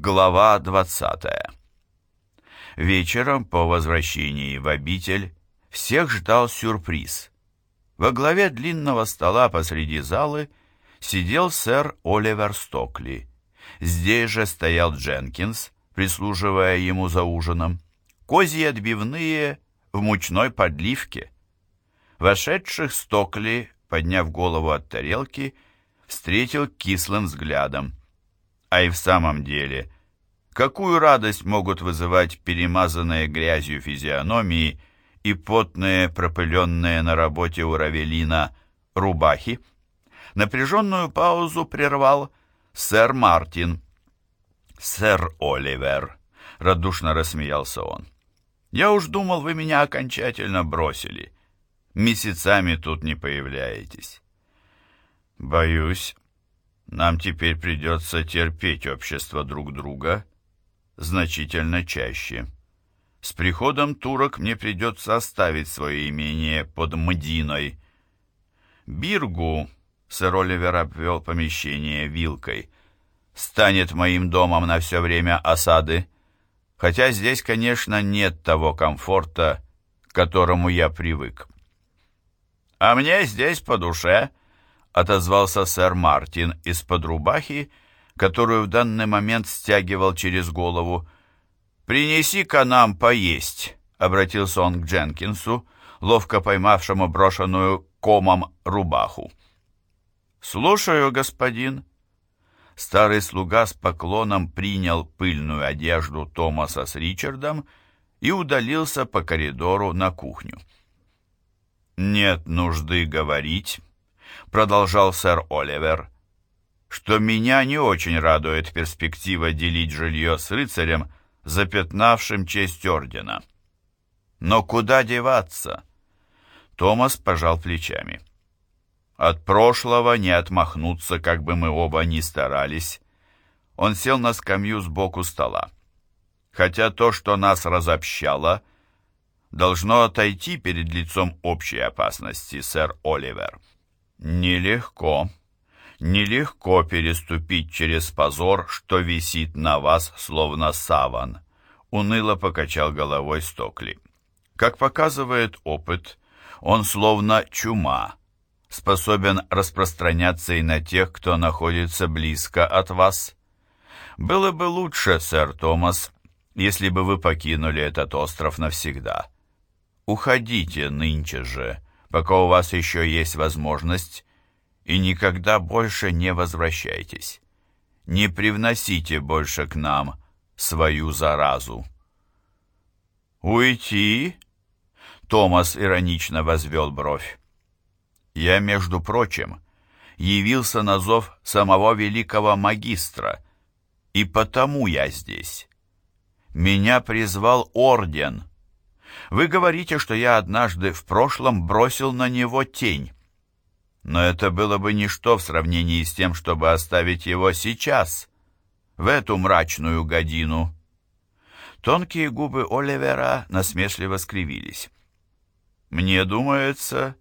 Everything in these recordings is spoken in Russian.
Глава 20 Вечером по возвращении в обитель всех ждал сюрприз. Во главе длинного стола посреди залы сидел сэр Оливер Стокли. Здесь же стоял Дженкинс, прислуживая ему за ужином. Козьи отбивные в мучной подливке. Вошедших Стокли, подняв голову от тарелки, встретил кислым взглядом. А и в самом деле, какую радость могут вызывать перемазанные грязью физиономии и потные, пропыленные на работе у Равелина рубахи? Напряженную паузу прервал сэр Мартин. «Сэр Оливер», — радушно рассмеялся он, — «я уж думал, вы меня окончательно бросили. Месяцами тут не появляетесь». «Боюсь, нам теперь придется терпеть общество друг друга значительно чаще. С приходом турок мне придется оставить свое имение под Мдиной. Биргу, сэр Оливер обвел помещение вилкой, станет моим домом на все время осады, хотя здесь, конечно, нет того комфорта, к которому я привык. А мне здесь по душе, отозвался сэр Мартин из-под рубахи, которую в данный момент стягивал через голову. «Принеси-ка нам поесть», — обратился он к Дженкинсу, ловко поймавшему брошенную комом рубаху. «Слушаю, господин». Старый слуга с поклоном принял пыльную одежду Томаса с Ричардом и удалился по коридору на кухню. «Нет нужды говорить», продолжал сэр Оливер, что меня не очень радует перспектива делить жилье с рыцарем, запятнавшим честь ордена. Но куда деваться? Томас пожал плечами. От прошлого не отмахнуться, как бы мы оба ни старались. Он сел на скамью сбоку стола. Хотя то, что нас разобщало, должно отойти перед лицом общей опасности, сэр Оливер. Нелегко, нелегко переступить через позор, что висит на вас, словно саван, уныло покачал головой Стокли. Как показывает опыт, он словно чума, способен распространяться и на тех, кто находится близко от вас. Было бы лучше, сэр Томас, если бы вы покинули этот остров навсегда. Уходите нынче же, пока у вас еще есть возможность, и никогда больше не возвращайтесь. Не привносите больше к нам свою заразу. «Уйти?» — Томас иронично возвел бровь. «Я, между прочим, явился на зов самого великого магистра, и потому я здесь. Меня призвал орден, вы говорите, что я однажды в прошлом бросил на него тень. Но это было бы ничто в сравнении с тем, чтобы оставить его сейчас, в эту мрачную годину. Тонкие губы Оливера насмешливо скривились. «Мне думается,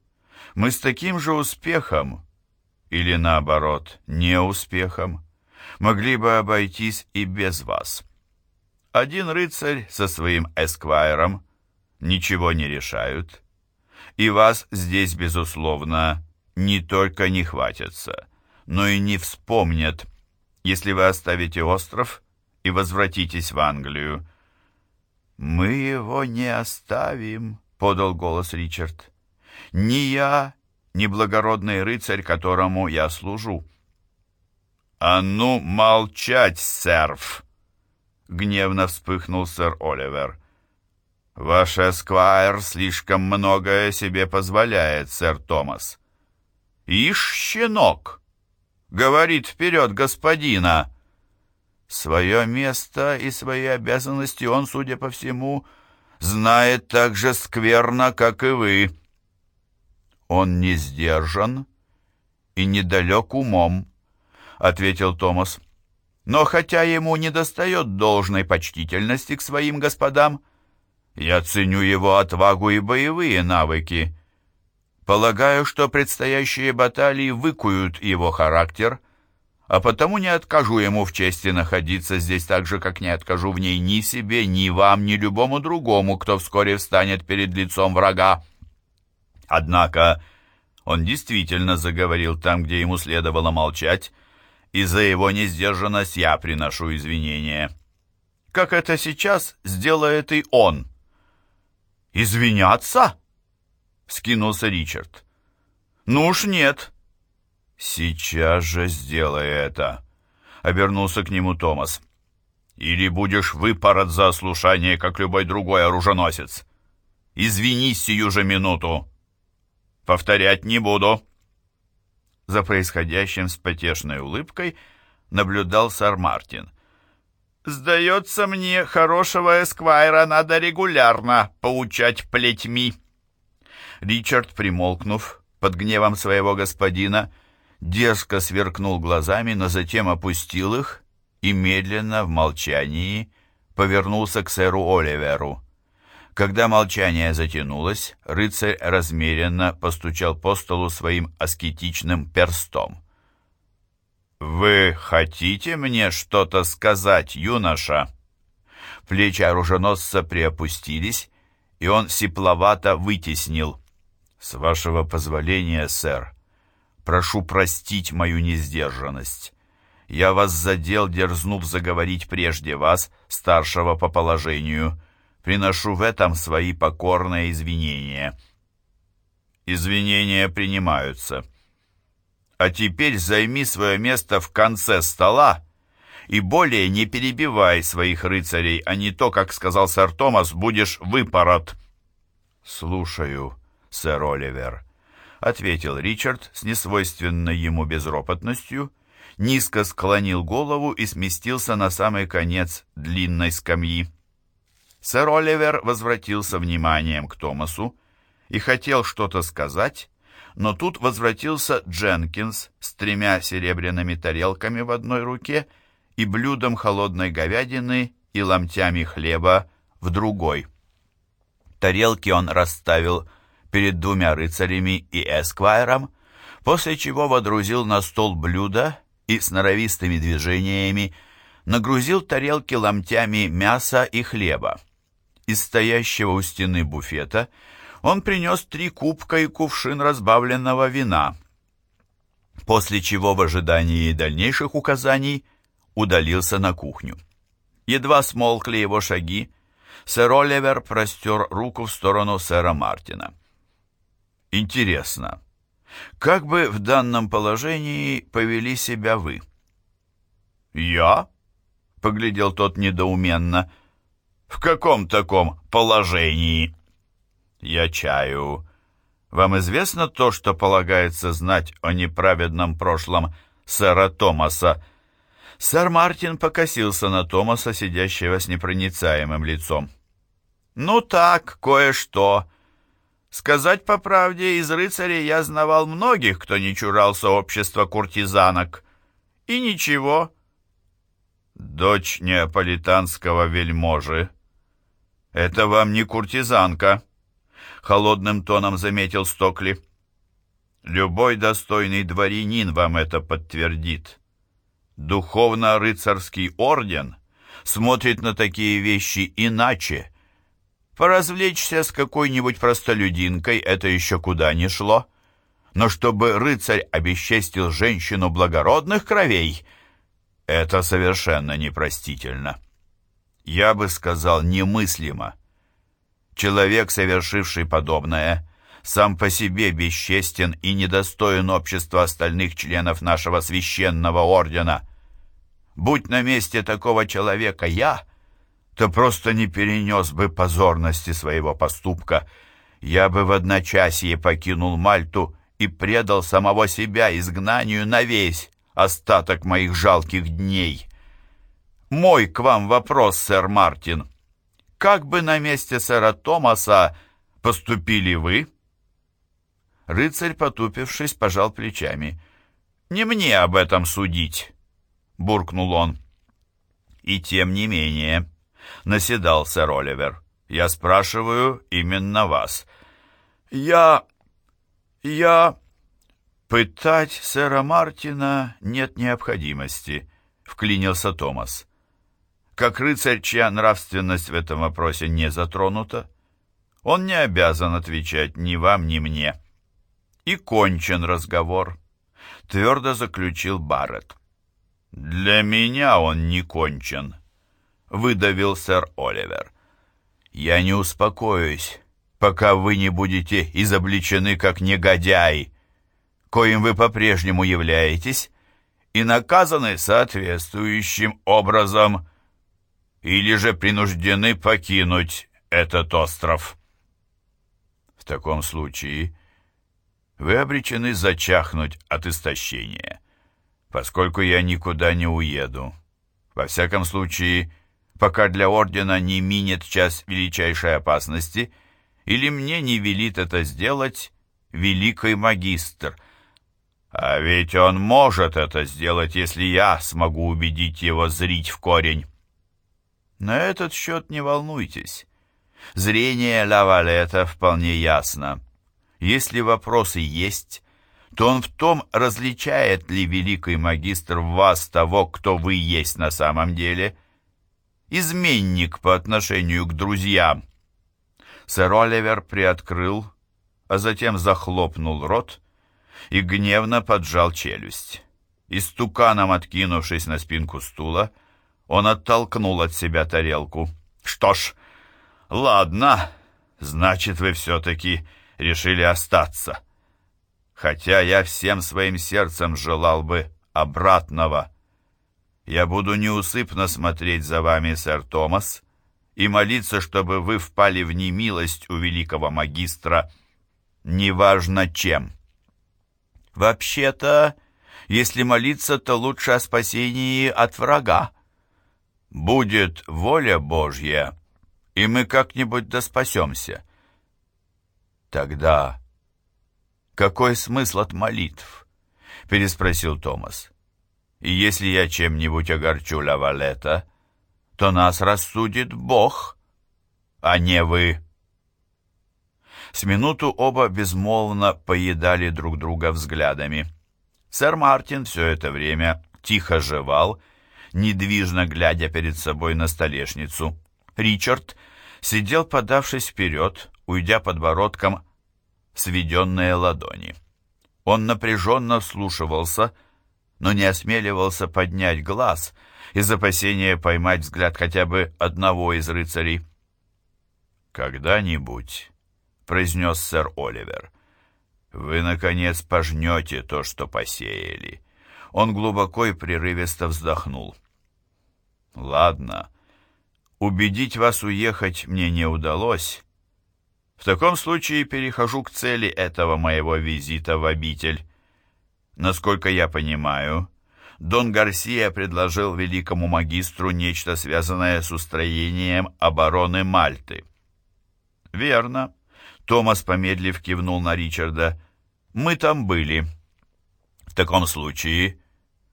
мы с таким же успехом, или наоборот, неуспехом, могли бы обойтись и без вас. Один рыцарь со своим эсквайром ничего не решают, и вас здесь, безусловно, не только не хватятся, но и не вспомнят, если вы оставите остров и возвратитесь в Англию. «Мы его не оставим», — подал голос Ричард. «Ни я, ни благородный рыцарь, которому я служу». «А ну, молчать, серф!» — гневно вспыхнул сэр Оливер. «Ваш эсквайр слишком многое себе позволяет, сэр Томас». «Ишь, щенок!» — говорит вперед господина. Свое место и свои обязанности он, судя по всему, знает так же скверно, как и вы. Он не сдержан и недалек умом, — ответил Томас. Но хотя ему недостает должной почтительности к своим господам, — я ценю его отвагу и боевые навыки. Полагаю, что предстоящие баталии выкуют его характер, а потому не откажу ему в чести находиться здесь так же, как не откажу в ней ни себе, ни вам, ни любому другому, кто вскоре встанет перед лицом врага. Однако он действительно заговорил там, где ему следовало молчать, и за его несдержанность я приношу извинения. Как это сейчас сделает и он. «Извиняться?» — скинулся Ричард. «Ну уж нет». «Сейчас же сделай это», — обернулся к нему Томас. «Или будешь выпорот за ослушание, как любой другой оруженосец. Извинись сию же минуту. Повторять не буду». За происходящим с потешной улыбкой наблюдал сэр Мартин. «Сдается мне, хорошего эсквайра надо регулярно поучать плетьми». Ричард, примолкнув, под гневом своего господина, дерзко сверкнул глазами, но затем опустил их и медленно, в молчании, повернулся к сэру Оливеру. Когда молчание затянулось, рыцарь размеренно постучал по столу своим аскетичным перстом. «Вы хотите мне что-то сказать, юноша?» Плечи оруженосца приопустились, и он сипловато вытеснил. «С вашего позволения, сэр, прошу простить мою несдержанность. Я вас задел, дерзнув заговорить прежде вас, старшего по положению. Приношу в этом свои покорные извинения». «Извинения принимаются». А теперь займи свое место в конце стола и более не перебивай своих рыцарей, а не то, как сказал сэр Томас, будешь выпорот». «Слушаю, сэр Оливер», — ответил Ричард с несвойственной ему безропотностью, низко склонил голову и сместился на самый конец длинной скамьи. Сэр Оливер возвратился вниманием к Томасу и хотел что-то сказать, но тут возвратился Дженкинс с тремя серебряными тарелками в одной руке и блюдом холодной говядины и ломтями хлеба в другой. Тарелки он расставил перед двумя рыцарями и эсквайром, после чего водрузил на стол блюдо и с норовистыми движениями нагрузил тарелки ломтями мяса и хлеба. Из стоящего у стены буфета – он принес три кубка и кувшин разбавленного вина, после чего в ожидании дальнейших указаний удалился на кухню. Едва смолкли его шаги, сэр Оливер простер руку в сторону сэра Мартина. «Интересно, как бы в данном положении повели себя вы?» «Я?» — поглядел тот недоуменно. «В каком таком положении?» «Я чаю. Вам известно то, что полагается знать о неправедном прошлом сэра Томаса?» Сэр Мартин покосился на Томаса, сидящего с непроницаемым лицом. «Ну так, кое-что. Сказать по правде, из рыцарей я знавал многих, кто не чурался общества куртизанок. И ничего». «Дочь неаполитанского вельможи. Это вам не куртизанка», холодным тоном заметил Стокли. Любой достойный дворянин вам это подтвердит. Духовно-рыцарский орден смотрит на такие вещи иначе. Поразвлечься с какой-нибудь простолюдинкой это еще куда ни шло. Но чтобы рыцарь обесчестил женщину благородных кровей, это совершенно непростительно. Я бы сказал, немыслимо. Человек, совершивший подобное, сам по себе бесчестен и недостоин общества остальных членов нашего священного ордена. Будь на месте такого человека я, то просто не перенес бы позорности своего поступка. Я бы в одночасье покинул Мальту и предал самого себя изгнанию на весь остаток моих жалких дней. Мой к вам вопрос, сэр Мартин. Как бы на месте сэра Томаса поступили вы?» Рыцарь, потупившись, пожал плечами. «Не мне об этом судить», — буркнул он. «И тем не менее», — наседал сэр Оливер, — «я спрашиваю именно вас». «Я... я... «Пытать сэра Мартина нет необходимости», — вклинился Томас. «Как рыцарь, чья нравственность в этом вопросе не затронута, он не обязан отвечать ни вам, ни мне». И кончен разговор, — твердо заключил Барретт. «Для меня он не кончен», — выдавил сэр Оливер. «Я не успокоюсь, пока вы не будете изобличены как негодяй, коим вы по-прежнему являетесь, и наказаны соответствующим образом, или же принуждены покинуть этот остров. В таком случае вы обречены зачахнуть от истощения, поскольку я никуда не уеду. Во всяком случае, пока для Ордена не минет час величайшей опасности, или мне не велит это сделать великий магистр — а ведь он может это сделать, если я смогу убедить его зрить в корень. На этот счет не волнуйтесь. Зрение Лавалета вполне ясно. Если вопросы есть, то он в том, различает ли великий магистр вас того, кто вы есть на самом деле. Изменник по отношению к друзьям. Сэр Оливер приоткрыл, а затем захлопнул рот, и гневно поджал челюсть. Истуканом откинувшись на спинку стула, он оттолкнул от себя тарелку. «Что ж, ладно, значит, вы все-таки решили остаться. Хотя я всем своим сердцем желал бы обратного. Я буду неусыпно смотреть за вами, сэр Томас, и молиться, чтобы вы впали в немилость у великого магистра, неважно чем». Вообще-то, если молиться, то лучше о спасении от врага. Будет воля Божья, и мы как-нибудь да спасемся. Тогда какой смысл от молитв? Переспросил Томас. И если я чем-нибудь огорчу Лавалета, то нас рассудит Бог, а не вы. С минуту оба безмолвно поедали друг друга взглядами. Сэр Мартин все это время тихо жевал, недвижно глядя перед собой на столешницу. Ричард сидел, подавшись вперед, уйдя подбородком сведенные ладони. Он напряженно вслушивался, но не осмеливался поднять глаз из опасения поймать взгляд хотя бы одного из рыцарей. «Когда-нибудь произнес сэр Оливер. «Вы, наконец, пожнете то, что посеяли». Он глубоко и прерывисто вздохнул. «Ладно, убедить вас уехать мне не удалось. В таком случае перехожу к цели этого моего визита в обитель. Насколько я понимаю, Дон Гарсия предложил великому магистру нечто связанное с устроением обороны Мальты». «Верно», Томас, помедлив, кивнул на Ричарда. «Мы там были». «В таком случае,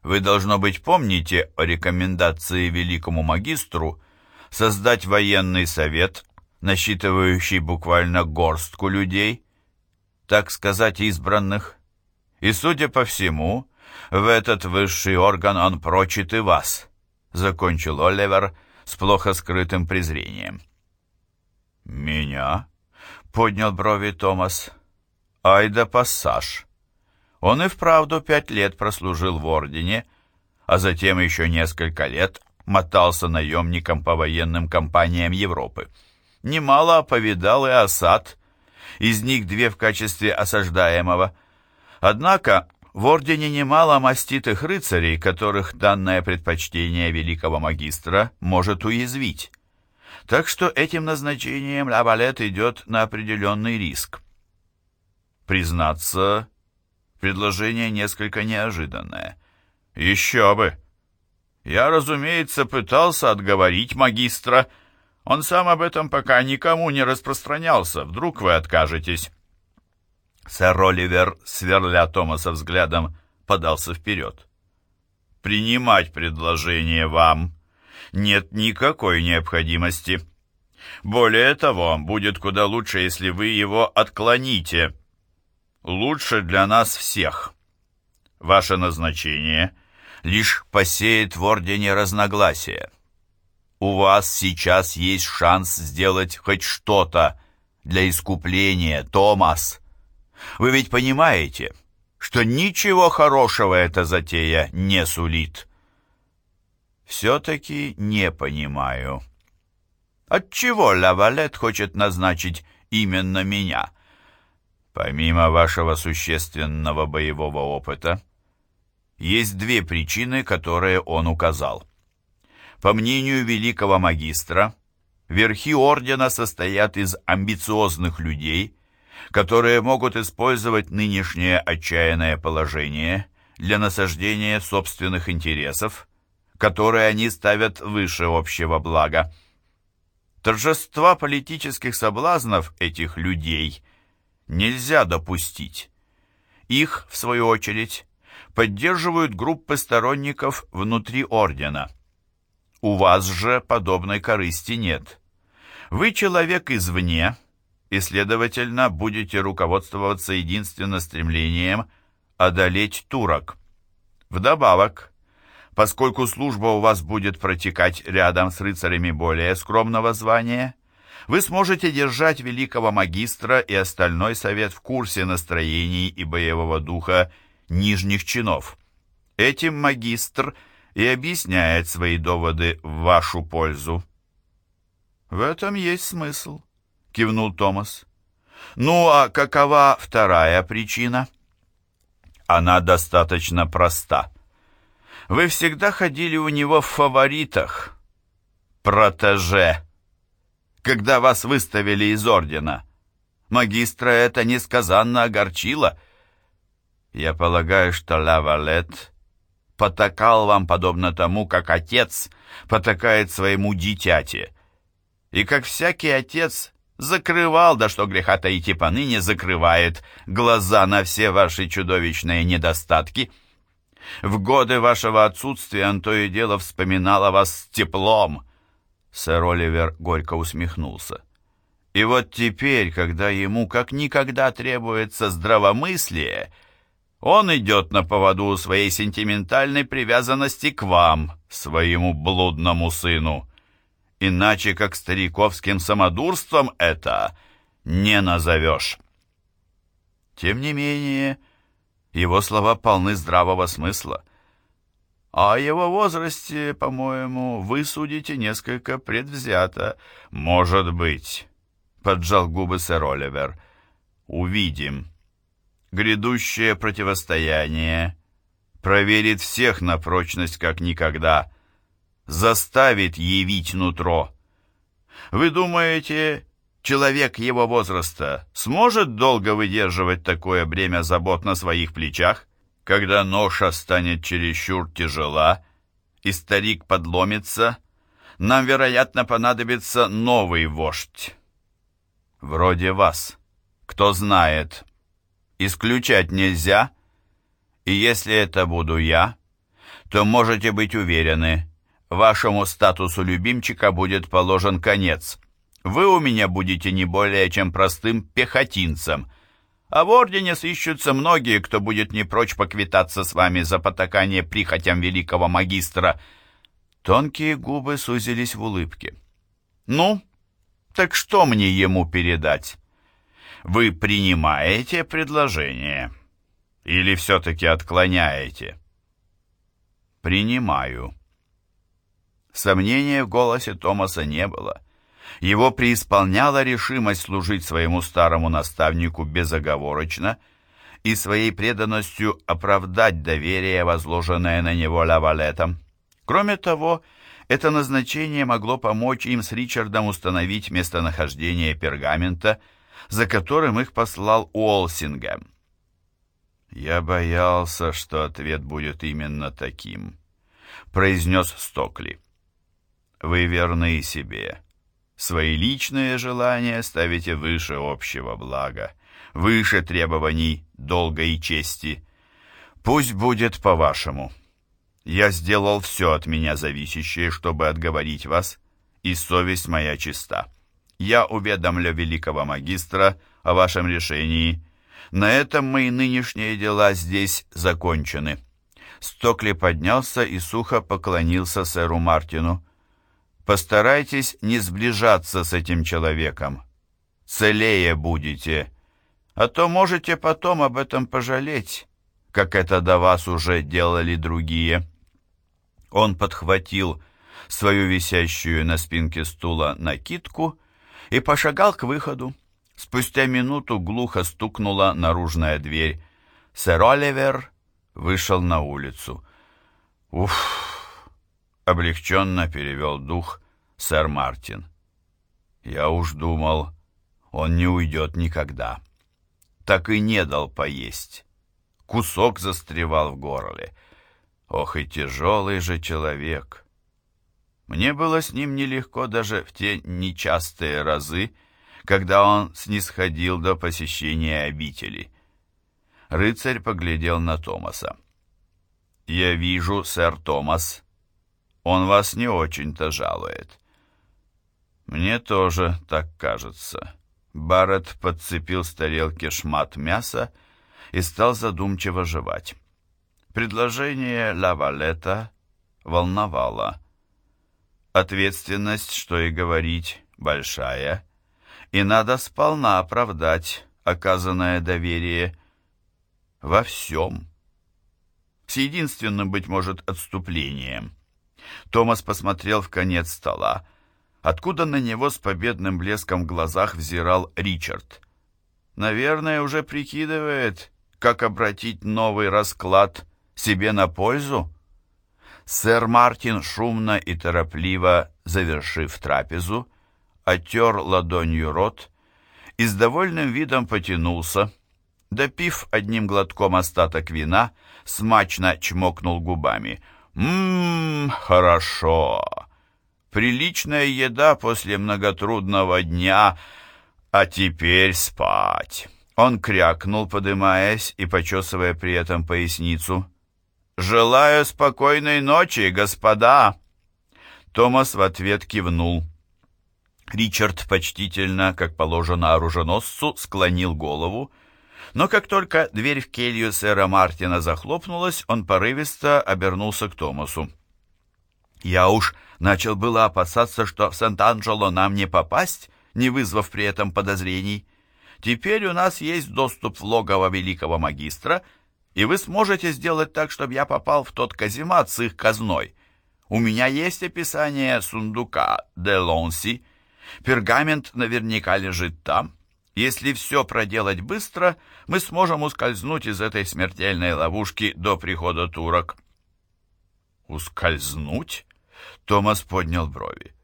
вы, должно быть, помните о рекомендации великому магистру создать военный совет, насчитывающий буквально горстку людей, так сказать, избранных. И, судя по всему, в этот высший орган он прочит и вас», — закончил Оливер с плохо скрытым презрением. «Меня?» поднял брови Томас. «Ай да пассаж!» Он и вправду пять лет прослужил в Ордене, а затем еще несколько лет мотался наемником по военным компаниям Европы. Немало повидал и осад, из них две в качестве осаждаемого. Однако в Ордене немало маститых рыцарей, которых данное предпочтение великого магистра может уязвить. Так что этим назначением Лавалет идет на определенный риск. Признаться, предложение несколько неожиданное. Еще бы! Я, разумеется, пытался отговорить магистра. Он сам об этом пока никому не распространялся. Вдруг вы откажетесь. Сэр Оливер, сверля Томаса взглядом, подался вперед. «Принимать предложение вам нет никакой необходимости. Более того, будет куда лучше, если вы его отклоните. Лучше для нас всех. ваше назначение лишь посеет в Ордене разногласия. У вас сейчас есть шанс сделать хоть что-то для искупления, Томас. Вы ведь понимаете, что ничего хорошего эта затея не сулит. Все-таки не понимаю. Отчего Лавалет хочет назначить именно меня? Помимо вашего существенного боевого опыта, есть две причины, которые он указал. По мнению великого магистра, верхи ордена состоят из амбициозных людей, которые могут использовать нынешнее отчаянное положение для насаждения собственных интересов, которые они ставят выше общего блага. Торжества политических соблазнов этих людей нельзя допустить. Их, в свою очередь, поддерживают группы сторонников внутри ордена. У вас же подобной корысти нет. Вы человек извне, и, следовательно, будете руководствоваться единственно стремлением одолеть турок. Вдобавок, поскольку служба у вас будет протекать рядом с рыцарями более скромного звания, вы сможете держать великого магистра и остальной совет в курсе настроений и боевого духа нижних чинов. Этим магистр и объясняет свои доводы в вашу пользу. «В этом есть смысл», — кивнул Томас. «Ну, а какова вторая причина?» «Она достаточно проста. Вы всегда ходили у него в фаворитах. Протеже. Когда вас выставили из ордена. Магистра это несказанно огорчило. Я полагаю, что Лавалет потакал вам подобно тому, как отец потакает своему дитяти. И как всякий отец закрывал, да что греха таить и поныне закрывает, глаза на все ваши чудовищные недостатки — в годы вашего отсутствия он то и дело вспоминал о вас с теплом». Сэр Оливер горько усмехнулся. «И вот теперь, когда ему как никогда требуется здравомыслие, он идет на поводу своей сентиментальной привязанности к вам, своему блудному сыну. Иначе как стариковским самодурством это не назовешь». Тем не менее, его слова полны здравого смысла. О его возрасте, по-моему, вы судите несколько предвзято. Может быть, поджал губы сэр Оливер. Увидим. Грядущее противостояние проверит всех на прочность как никогда, заставит явить нутро. Вы думаете, Человек его возраста сможет долго выдерживать такое бремя забот на своих плечах, когда ноша станет чересчур тяжела и старик подломится, нам, вероятно, понадобится новый вождь. Вроде вас. Кто знает. Исключать нельзя. И если это буду я, то можете быть уверены, вашему статусу любимчика будет положен конец. Вы у меня будете не более чем простым пехотинцем, а в Ордене сыщутся многие, кто будет не прочь поквитаться с вами за потакание прихотям великого магистра». Тонкие губы сузились в улыбке. «Ну, так что мне ему передать? Вы принимаете предложение или все-таки отклоняете?» «Принимаю». Сомнения в голосе Томаса не было. Его преисполняла решимость служить своему старому наставнику безоговорочно и своей преданностью оправдать доверие, возложенное на него Лавалетом. Кроме того, это назначение могло помочь им с Ричардом установить местонахождение пергамента, за которым их послал Уолсингем. «Я боялся, что ответ будет именно таким», — произнес Стокли. «Вы верны себе. Свои личные желания ставите выше общего блага, выше требований долга и чести. Пусть будет по-вашему. Я сделал все от меня зависящее, чтобы отговорить вас, и совесть моя чиста. Я уведомлю великого магистра о вашем решении. На этом мои нынешние дела здесь закончены». Стокли поднялся и сухо поклонился сэру Мартину. «Постарайтесь не сближаться с этим человеком. Целее будете, а то можете потом об этом пожалеть, как это до вас уже делали другие». Он подхватил свою висящую на спинке стула накидку и пошагал к выходу. Спустя минуту глухо стукнула наружная дверь. Сэр Оливер вышел на улицу. «Уф!» — облегченно перевел дух сэр Мартин. «Я уж думал, он не уйдет никогда. Так и не дал поесть. Кусок застревал в горле. Ох и тяжелый же человек!» Мне было с ним нелегко даже в те нечастые разы, когда он снисходил до посещения обители. Рыцарь поглядел на Томаса. «Я вижу, сэр Томас, он вас не очень-то жалует». «Мне тоже так кажется». Барретт подцепил с тарелки шмат мяса и стал задумчиво жевать. Предложение Лавалета волновало. Ответственность, что и говорить, большая, и надо сполна оправдать оказанное доверие – во всем. С единственным, быть может, отступлением. Томас посмотрел в конец стола, откуда на него с победным блеском в глазах взирал Ричард. Наверное, уже прикидывает, как обратить новый расклад себе на пользу. Сэр Мартин, шумно и торопливо завершив трапезу, оттер ладонью рот и с довольным видом потянулся, Допив одним глотком остаток вина, смачно чмокнул губами. «Ммм, хорошо. Приличная еда после многотрудного дня, а теперь спать». Он крякнул, подымаясь и почесывая при этом поясницу. «Желаю спокойной ночи, господа!» Томас в ответ кивнул. Ричард почтительно, как положено оруженосцу, склонил голову, но как только дверь в келью сэра Мартина захлопнулась, он порывисто обернулся к Томасу. «Я уж начал было опасаться, что в Сент-Анджело нам не попасть, не вызвав при этом подозрений. Теперь у нас есть доступ в логово великого магистра, и вы сможете сделать так, чтобы я попал в тот каземат с их казной. У меня есть описание сундука де Лонси. Пергамент наверняка лежит там». Если все проделать быстро, мы сможем ускользнуть из этой смертельной ловушки до прихода турок. Ускользнуть? Томас поднял брови.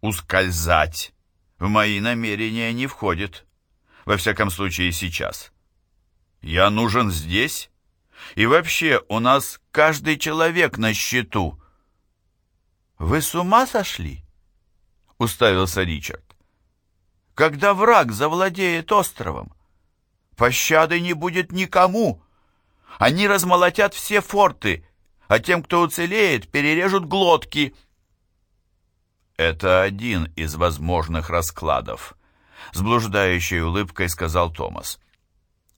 Ускользать в мои намерения не входит. Во всяком случае, сейчас. Я нужен здесь. И вообще, у нас каждый человек на счету. Вы с ума сошли? Уставился Ричард когда враг завладеет островом. Пощады не будет никому. Они размолотят все форты, а тем, кто уцелеет, перережут глотки. Это один из возможных раскладов, с блуждающей улыбкой сказал Томас.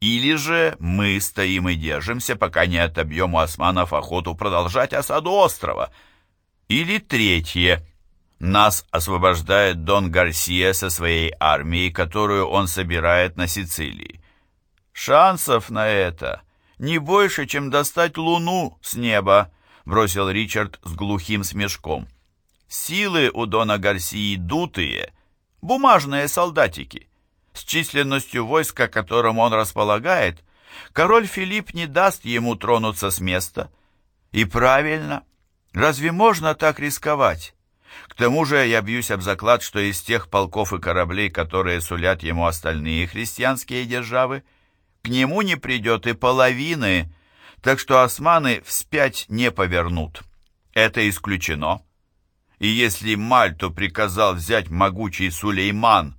Или же мы стоим и держимся, пока не отобьем у османов охоту продолжать осаду острова. Или третье — нас освобождает Дон Гарсия со своей армией, которую он собирает на Сицилии. Шансов на это не больше, чем достать луну с неба, бросил Ричард с глухим смешком. Силы у Дона Гарсии дутые, бумажные солдатики. С численностью войска, которым он располагает, король Филипп не даст ему тронуться с места. И правильно. Разве можно так рисковать? К тому же я бьюсь об заклад, что из тех полков и кораблей, которые сулят ему остальные христианские державы, к нему не придет и половины, так что османы вспять не повернут. Это исключено. И если Мальту приказал взять могучий Сулейман,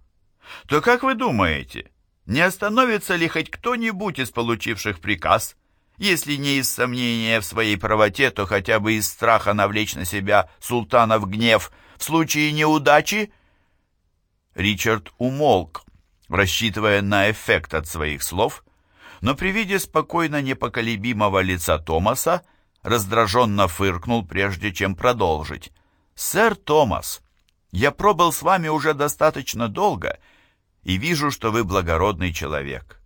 то, как вы думаете, не остановится ли хоть кто-нибудь из получивших приказ – если не из сомнения в своей правоте, то хотя бы из страха навлечь на себя султана в гнев в случае неудачи? Ричард умолк, рассчитывая на эффект от своих слов, но при виде спокойно непоколебимого лица Томаса раздраженно фыркнул, прежде чем продолжить. «Сэр Томас, я пробыл с вами уже достаточно долго и вижу, что вы благородный человек.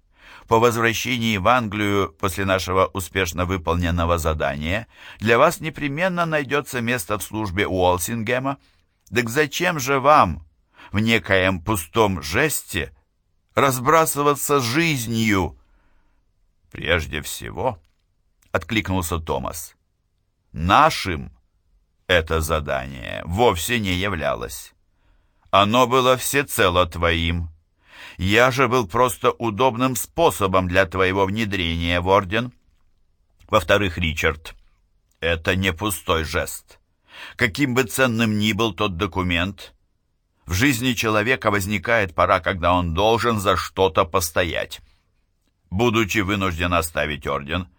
По возвращении в Англию после нашего успешно выполненного задания для вас непременно найдется место в службе Уолсингема. Так зачем же вам в некоем пустом жесте разбрасываться жизнью?» «Прежде всего», — откликнулся Томас, — «нашим это задание вовсе не являлось. Оно было всецело твоим. Я же был просто удобным способом для твоего внедрения в Орден. Во-вторых, Ричард, это не пустой жест. Каким бы ценным ни был тот документ, в жизни человека возникает пора, когда он должен за что-то постоять. Будучи вынужден оставить орден,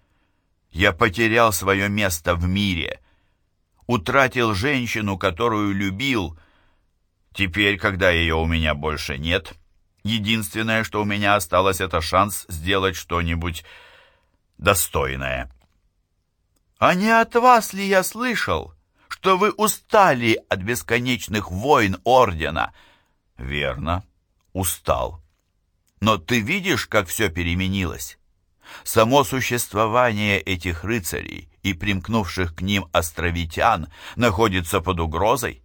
я потерял свое место в мире, утратил женщину, которую любил. Теперь, когда ее у меня больше нет, единственное, что у меня осталось, это шанс сделать что-нибудь достойное. А не от вас ли я слышал, что вы устали от бесконечных войн Ордена? Верно, устал. Но ты видишь, как все переменилось? Само существование этих рыцарей и примкнувших к ним островитян находится под угрозой.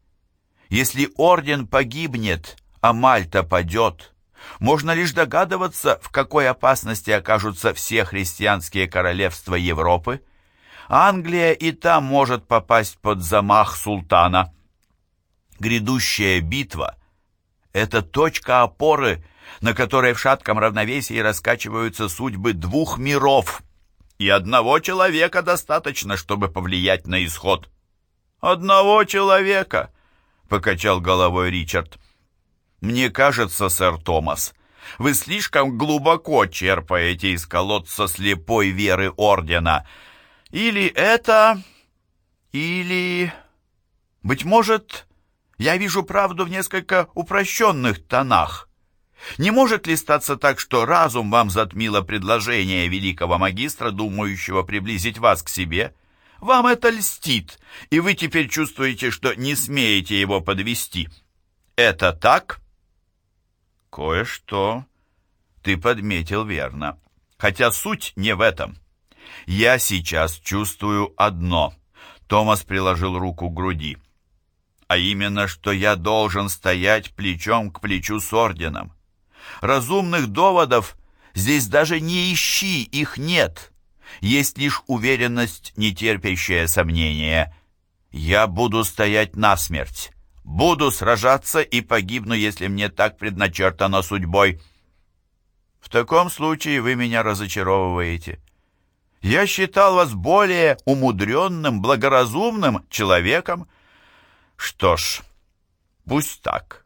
Если орден погибнет, а Мальта падет, можно лишь догадываться, в какой опасности окажутся все христианские королевства Европы. Англия и там может попасть под замах султана. Грядущая битва — это точка опоры – на которой в шатком равновесии раскачиваются судьбы двух миров, и одного человека достаточно, чтобы повлиять на исход. «Одного человека!» — покачал головой Ричард. «Мне кажется, сэр Томас, вы слишком глубоко черпаете из колодца слепой веры Ордена. Или это... или... Быть может, я вижу правду в несколько упрощенных тонах». Не может ли статься так, что разум вам затмило предложение великого магистра, думающего приблизить вас к себе? Вам это льстит, и вы теперь чувствуете, что не смеете его подвести. Это так? Кое-что ты подметил верно, хотя суть не в этом. Я сейчас чувствую одно. Томас приложил руку к груди. А именно, что я должен стоять плечом к плечу с орденом. Разумных доводов здесь даже не ищи, их нет. Есть лишь уверенность, не терпящая сомнения. Я буду стоять насмерть. Буду сражаться и погибну, если мне так предначертано судьбой. В таком случае вы меня разочаровываете. Я считал вас более умудренным, благоразумным человеком. Что ж, пусть так.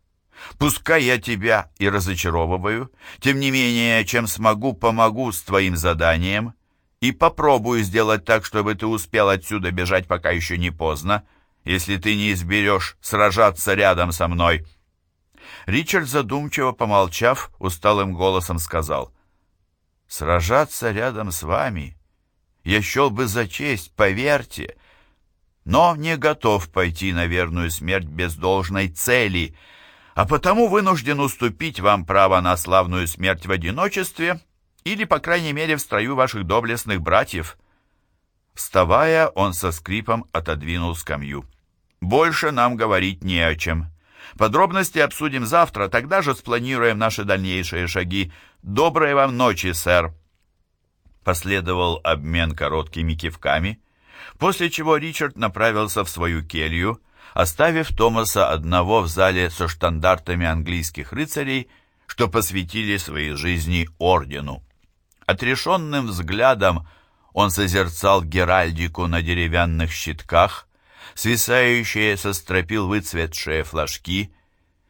Пускай я тебя и разочаровываю, тем не менее, чем смогу, помогу с твоим заданием и попробую сделать так, чтобы ты успел отсюда бежать, пока еще не поздно, если ты не изберешь сражаться рядом со мной». Ричард, задумчиво помолчав, усталым голосом сказал, «Сражаться рядом с вами я счел бы за честь, поверьте, но не готов пойти на верную смерть без должной цели» а потому вынужден уступить вам право на славную смерть в одиночестве или, по крайней мере, в строю ваших доблестных братьев». Вставая, он со скрипом отодвинул скамью. «Больше нам говорить не о чем. Подробности обсудим завтра, тогда же спланируем наши дальнейшие шаги. Доброй вам ночи, сэр!» Последовал обмен короткими кивками, после чего Ричард направился в свою келью, оставив Томаса одного в зале со штандартами английских рыцарей, что посвятили своей жизни ордену. Отрешенным взглядом он созерцал геральдику на деревянных щитках, свисающие со стропил выцветшие флажки.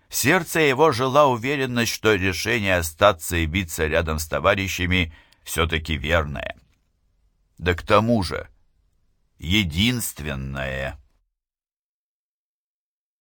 сердце его жила уверенность, что решение остаться и биться рядом с товарищами все-таки верное. Да к тому же единственное.